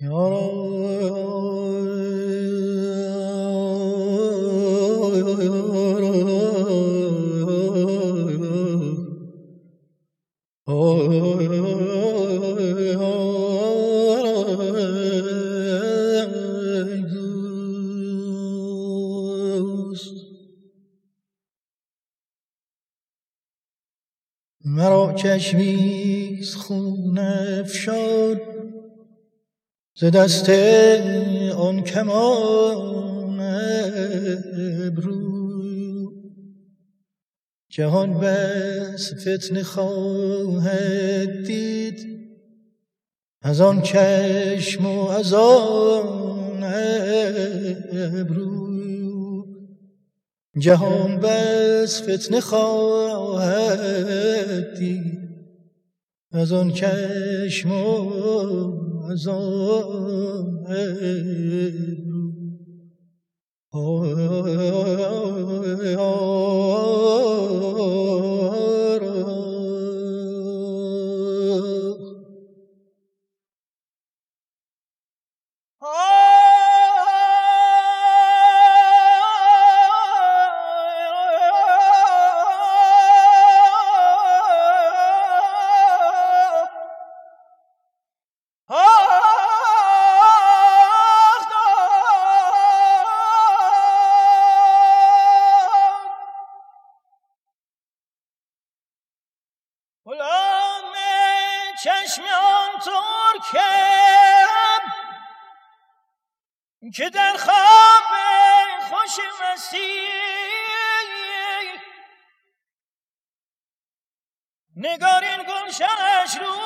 مرا چشمیز خون افشاد ز دست آن کمان ابرو. جهان بس فتنه خواهد دید از آن چشم و از آن ابرو. جهان بس فتنه خواهد دید از آن چشم و از آن که در خواب خوش نگارین گلشنش روی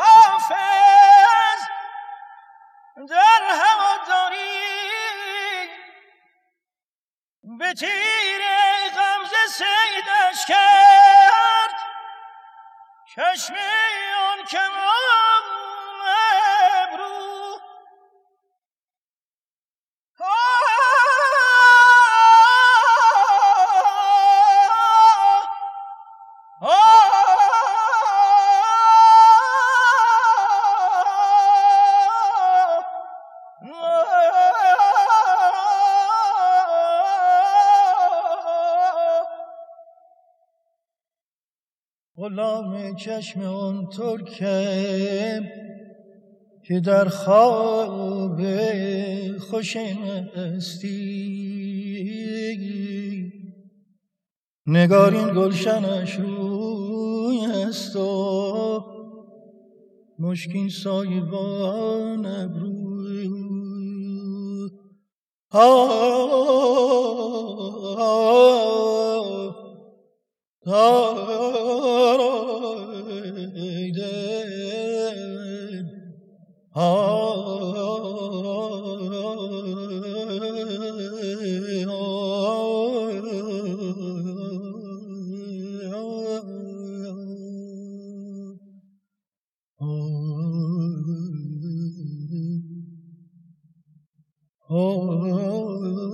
حافظ. در هواداری به تیر غمزه سیدش کرد. چشم آن کمان غلام چشم اون ترکم که در خواب خوش استی نگارین گلشنش روی است و مشکین سایبان ابروی Oh